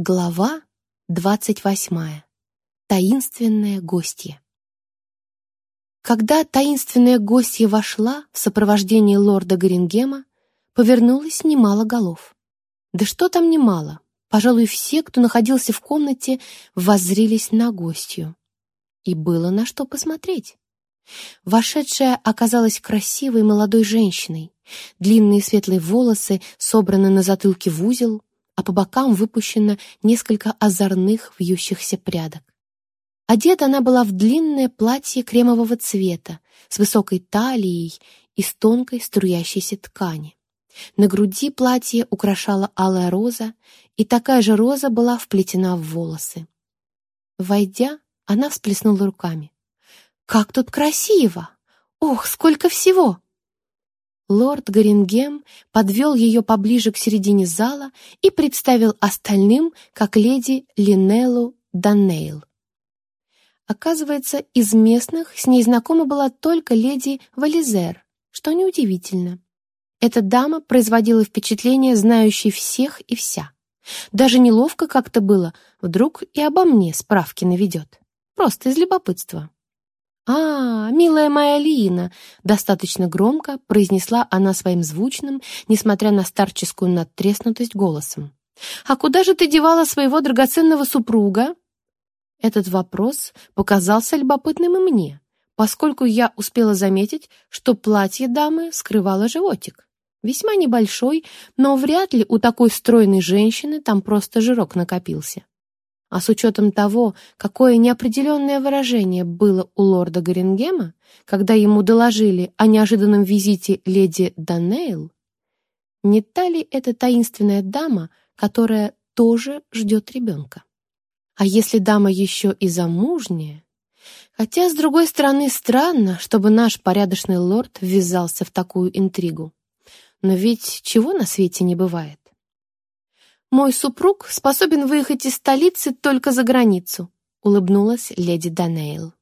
Глава двадцать восьмая. Таинственная гостья. Когда таинственная гостья вошла в сопровождении лорда Горингема, повернулось немало голов. Да что там немало, пожалуй, все, кто находился в комнате, воззрились на гостью. И было на что посмотреть. Вошедшая оказалась красивой молодой женщиной. Длинные светлые волосы собраны на затылке в узел, а по бокам выпущено несколько озорных вьющихся прядок. Одета она была в длинное платье кремового цвета с высокой талией из тонкой струящейся ткани. На груди платье украшала алая роза, и такая же роза была вплетена в волосы. Войдя, она всплеснула руками. «Как тут красиво! Ох, сколько всего!» Лорд Горингем подвел ее поближе к середине зала и представил остальным как леди Линеллу Даннейл. Оказывается, из местных с ней знакома была только леди Вализер, что неудивительно. Эта дама производила впечатление знающей всех и вся. Даже неловко как-то было, вдруг и обо мне справки наведет. Просто из любопытства. «А, милая моя Лина!» — достаточно громко произнесла она своим звучным, несмотря на старческую надтреснутость голосом. «А куда же ты девала своего драгоценного супруга?» Этот вопрос показался любопытным и мне, поскольку я успела заметить, что платье дамы скрывало животик. Весьма небольшой, но вряд ли у такой стройной женщины там просто жирок накопился. А с учетом того, какое неопределенное выражение было у лорда Горингема, когда ему доложили о неожиданном визите леди Данейл, не та ли это таинственная дама, которая тоже ждет ребенка? А если дама еще и замужняя? Хотя, с другой стороны, странно, чтобы наш порядочный лорд ввязался в такую интригу. Но ведь чего на свете не бывает? «Мой супруг способен выехать из столицы только за границу», — улыбнулась леди Данейл.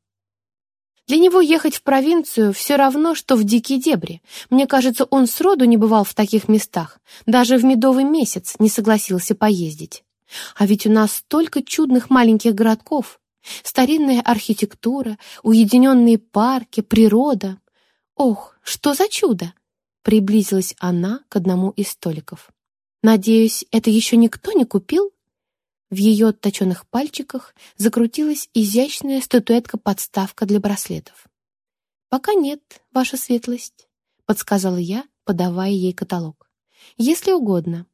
«Для него ехать в провинцию все равно, что в дикие дебри. Мне кажется, он сроду не бывал в таких местах, даже в медовый месяц не согласился поездить. А ведь у нас столько чудных маленьких городков, старинная архитектура, уединенные парки, природа. Ох, что за чудо!» Приблизилась она к одному из столиков. Надеюсь, это еще никто не купил? В ее отточенных пальчиках закрутилась изящная статуэтка-подставка для браслетов. «Пока нет, ваша светлость», — подсказала я, подавая ей каталог. «Если угодно».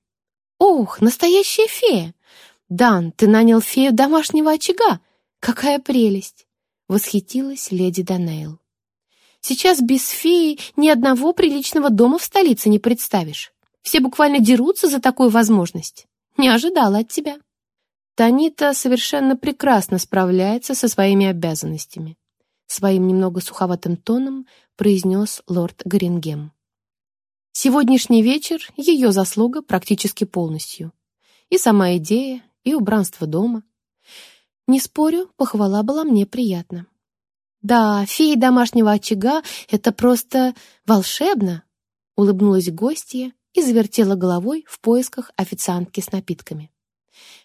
«Ох, настоящая фея! Дан, ты нанял фею домашнего очага! Какая прелесть!» — восхитилась леди Данейл. «Сейчас без феи ни одного приличного дома в столице не представишь. Все буквально дерутся за такую возможность. Не ожидала от тебя. Танита совершенно прекрасно справляется со своими обязанностями. Своим немного суховатым тоном произнес лорд Горингем. Сегодняшний вечер — ее заслуга практически полностью. И сама идея, и убранство дома. Не спорю, похвала была мне приятна. «Да, феи домашнего очага — это просто волшебно!» — улыбнулась гостья и завертела головой в поисках официантки с напитками.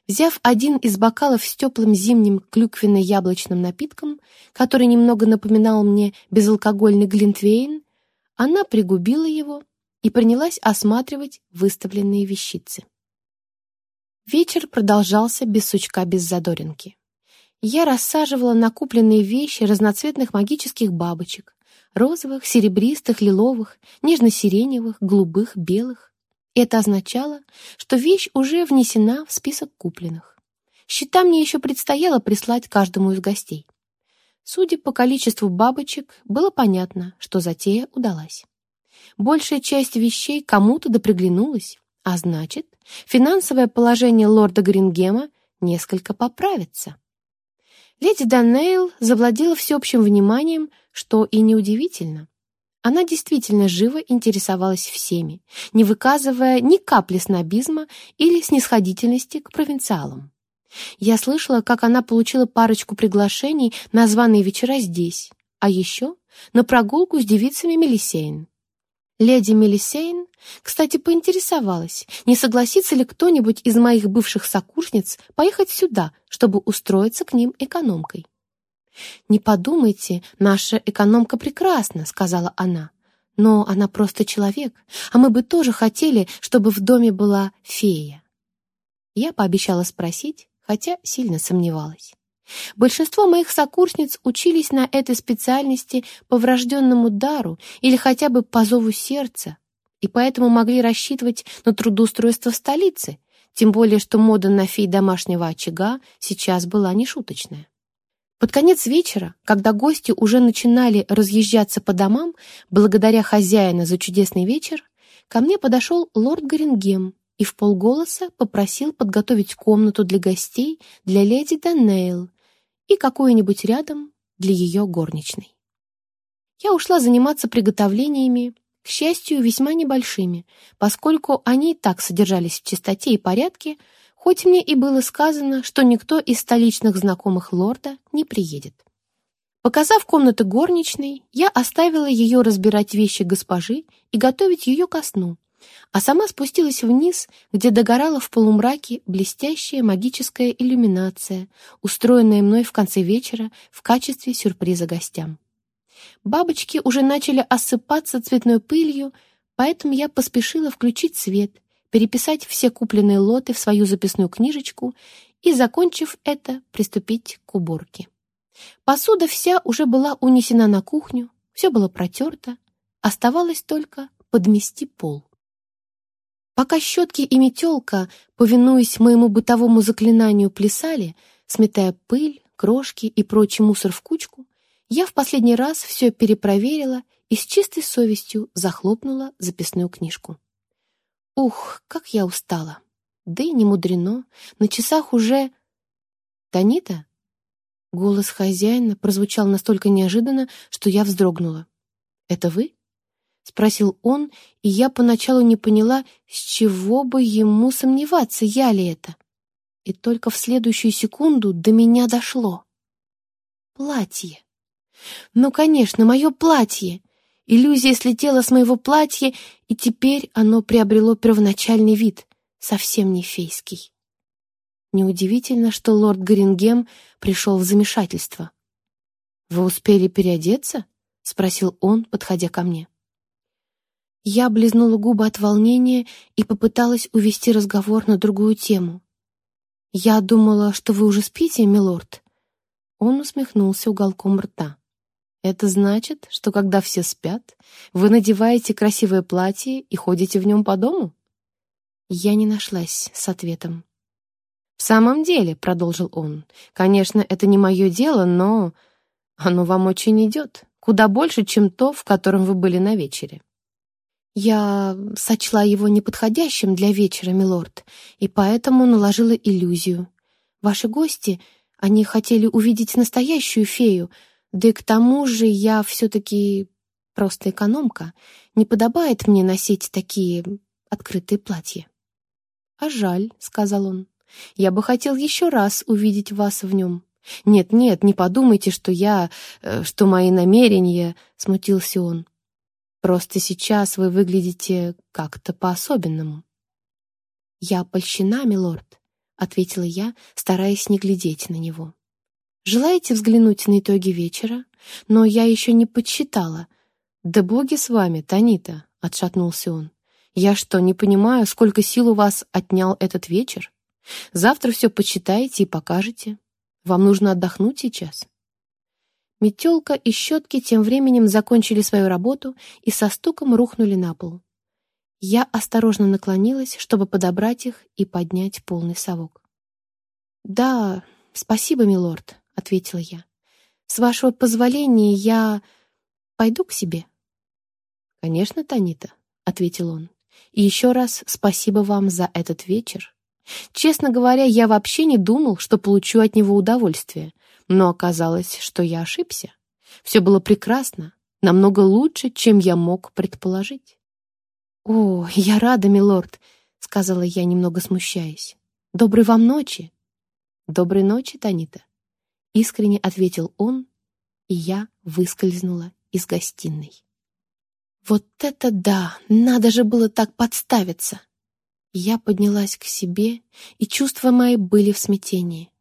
Взяв один из бокалов с теплым зимним клюквенно-яблочным напитком, который немного напоминал мне безалкогольный глинтвейн, она пригубила его и принялась осматривать выставленные вещицы. Вечер продолжался без сучка, без задоринки. Я рассаживала накупленные вещи разноцветных магических бабочек, розовых, серебристых, лиловых, нежно-сиреневых, голубых, белых. Это означало, что вещь уже внесена в список купленных. Счета мне еще предстояло прислать каждому из гостей. Судя по количеству бабочек, было понятно, что затея удалась. Большая часть вещей кому-то доприглянулась, а значит, финансовое положение лорда Грингема несколько поправится. Леди Данейл завладела всеобщим вниманием, что и неудивительно. Она действительно живо интересовалась всеми, не выказывая ни капли снобизма или снисходительности к провинциалам. Я слышала, как она получила парочку приглашений на званые вечера здесь, а еще на прогулку с девицами Мелисейн. Леди Мелисейн, кстати, поинтересовалась, не согласится ли кто-нибудь из моих бывших сокурсниц поехать сюда, чтобы устроиться к ним экономкой. «Не подумайте, наша экономка прекрасна», — сказала она. «Но она просто человек, а мы бы тоже хотели, чтобы в доме была фея». Я пообещала спросить, хотя сильно сомневалась. Большинство моих сокурсниц учились на этой специальности по врожденному дару или хотя бы по зову сердца, и поэтому могли рассчитывать на трудоустройство в столице, тем более что мода на фей домашнего очага сейчас была нешуточная. Под конец вечера, когда гости уже начинали разъезжаться по домам, благодаря хозяину за чудесный вечер, ко мне подошел лорд Горингем и в полголоса попросил подготовить комнату для гостей для леди Данейл и какую-нибудь рядом для ее горничной. Я ушла заниматься приготовлениями, к счастью, весьма небольшими, поскольку они и так содержались в чистоте и порядке, хоть мне и было сказано, что никто из столичных знакомых лорда не приедет. Показав комнаты горничной, я оставила ее разбирать вещи госпожи и готовить ее ко сну, а сама спустилась вниз, где догорала в полумраке блестящая магическая иллюминация, устроенная мной в конце вечера в качестве сюрприза гостям. Бабочки уже начали осыпаться цветной пылью, поэтому я поспешила включить свет — переписать все купленные лоты в свою записную книжечку и, закончив это, приступить к уборке. Посуда вся уже была унесена на кухню, все было протерто, оставалось только подмести пол. Пока щетки и метелка, повинуясь моему бытовому заклинанию, плясали, сметая пыль, крошки и прочий мусор в кучку, я в последний раз все перепроверила и с чистой совестью захлопнула записную книжку. Ух, как я устала. Да и не мудрено. На часах уже... «Танита?» Голос хозяина прозвучал настолько неожиданно, что я вздрогнула. «Это вы?» — спросил он, и я поначалу не поняла, с чего бы ему сомневаться, я ли это. И только в следующую секунду до меня дошло. Платье. Ну, конечно, мое платье. Иллюзия слетела с моего платья, и теперь оно приобрело первоначальный вид, совсем не фейский. Неудивительно, что лорд Горингем пришел в замешательство. «Вы успели переодеться?» — спросил он, подходя ко мне. Я облизнула губы от волнения и попыталась увести разговор на другую тему. «Я думала, что вы уже спите, милорд?» Он усмехнулся уголком рта. Это значит, что когда все спят, вы надеваете красивое платье и ходите в нем по дому? Я не нашлась с ответом. «В самом деле», — продолжил он, — «конечно, это не мое дело, но оно вам очень идет, куда больше, чем то, в котором вы были на вечере». Я сочла его неподходящим для вечера, милорд, и поэтому наложила иллюзию. Ваши гости, они хотели увидеть настоящую фею, да и к тому же я все-таки просто экономка. Не подобает мне носить такие открытые платья. «А жаль», — сказал он. «Я бы хотел еще раз увидеть вас в нем». «Нет-нет, не подумайте, что я... Э, что мои намерения...» — смутился он. «Просто сейчас вы выглядите как-то по-особенному». «Я польщена, милорд», — ответила я, стараясь не глядеть на него. Желаете взглянуть на итоги вечера? Но я еще не подсчитала. Да боги с вами, Танита, — отшатнулся он. Я что, не понимаю, сколько сил у вас отнял этот вечер? Завтра все подсчитаете и покажете. Вам нужно отдохнуть сейчас. Метелка и щетки тем временем закончили свою работу и со стуком рухнули на пол. Я осторожно наклонилась, чтобы подобрать их и поднять полный совок. «Да, спасибо, милорд», ответила я. «С вашего позволения я пойду к себе?» «Конечно, Танита», — ответил он. «И еще раз спасибо вам за этот вечер. Честно говоря, я вообще не думал, что получу от него удовольствие, но оказалось, что я ошибся. Все было прекрасно, намного лучше, чем я мог предположить». «О, я рада, милорд», — сказала я, немного смущаясь. «Доброй вам ночи». «Доброй ночи, Танита», Искренне ответил он, и я выскользнула из гостиной. Вот это да! Надо же было так подставиться! Я поднялась к себе, и чувства мои были в смятении.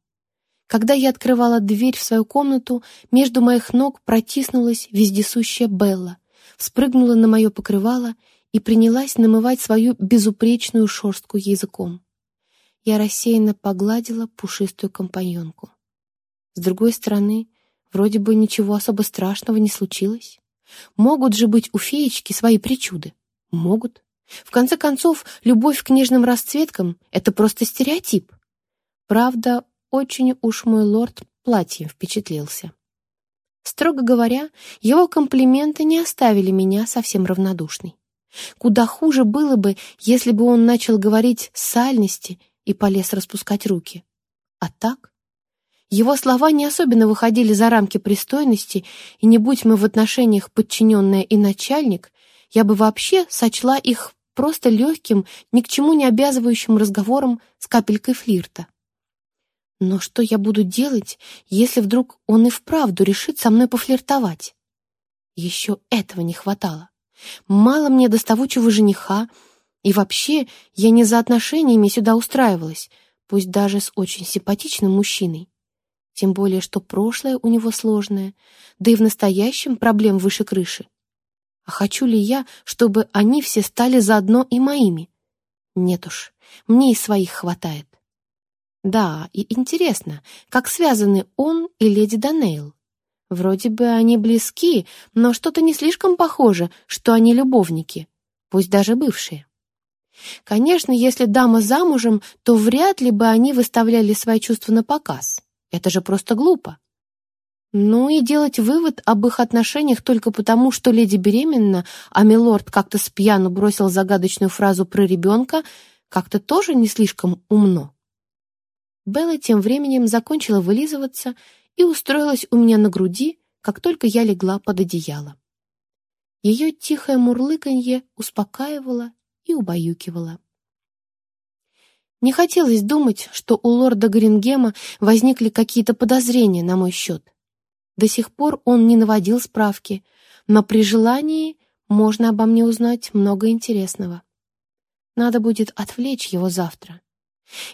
Когда я открывала дверь в свою комнату, между моих ног протиснулась вездесущая Белла, спрыгнула на мое покрывало и принялась намывать свою безупречную шерстку языком. Я рассеянно погладила пушистую компаньонку. С другой стороны, вроде бы ничего особо страшного не случилось. Могут же быть у феечки свои причуды. Могут. В конце концов, любовь к нежным расцветкам — это просто стереотип. Правда, очень уж мой лорд платьем впечатлился. Строго говоря, его комплименты не оставили меня совсем равнодушной. Куда хуже было бы, если бы он начал говорить сальности и полез распускать руки. А так? Его слова не особенно выходили за рамки пристойности, и не будь мы в отношениях подчиненная и начальник, я бы вообще сочла их просто легким, ни к чему не обязывающим разговором с капелькой флирта. Но что я буду делать, если вдруг он и вправду решит со мной пофлиртовать? Еще этого не хватало. Мало мне доставучего жениха, и вообще я не за отношениями сюда устраивалась, пусть даже с очень симпатичным мужчиной. Тем более, что прошлое у него сложное, да и в настоящем проблем выше крыши. А хочу ли я, чтобы они все стали заодно и моими? Нет уж, мне и своих хватает. Да, и интересно, как связаны он и леди Данейл. Вроде бы они близки, но что-то не слишком похоже, что они любовники, пусть даже бывшие. Конечно, если дама замужем, то вряд ли бы они выставляли свои чувства на показ. Это же просто глупо. Ну и делать вывод об их отношениях только потому, что леди беременна, а милорд как-то с пьяну бросил загадочную фразу про ребенка, как-то тоже не слишком умно. Белла тем временем закончила вылизываться и устроилась у меня на груди, как только я легла под одеяло. Ее тихое мурлыканье успокаивало и убаюкивало. Не хотелось думать, что у лорда Грингема возникли какие-то подозрения на мой счет. До сих пор он не наводил справки, но при желании можно обо мне узнать много интересного. Надо будет отвлечь его завтра.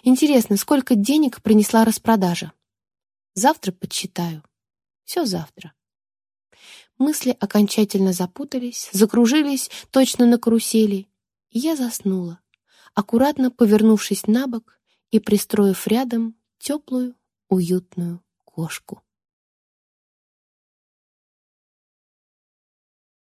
Интересно, сколько денег принесла распродажа? Завтра подсчитаю. Все завтра. Мысли окончательно запутались, закружились точно на карусели, я заснула, аккуратно повернувшись на бок и пристроив рядом теплую, уютную кошку.